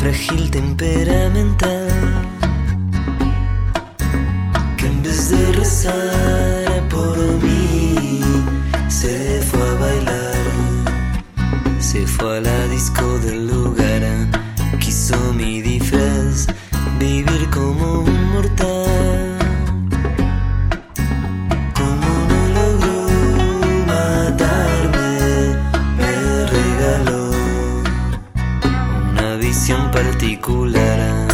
frágil temperamental que en vez de rezar por mí se fue a bailar, se fue a la disco del canción particular.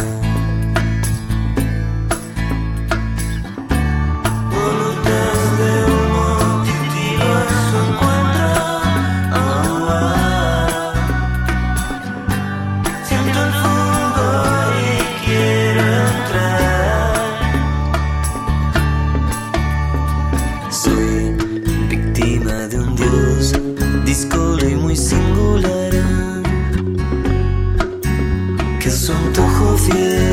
Yeah.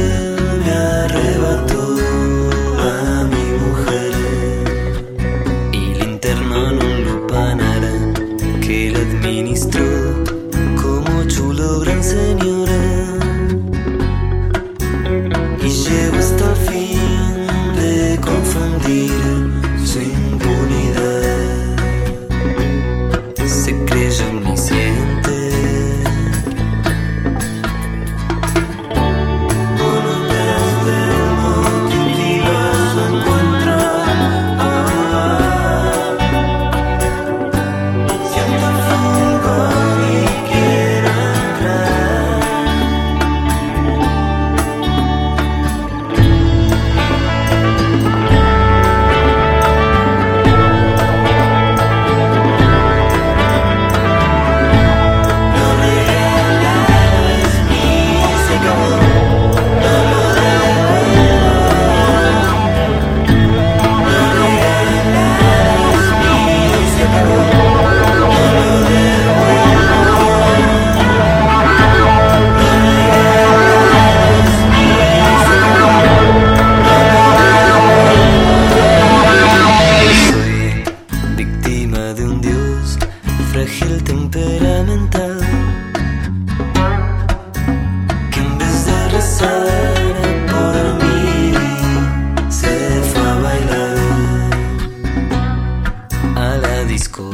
frágil temperamental que en vez de rezar por mí se fue a bailar a la disco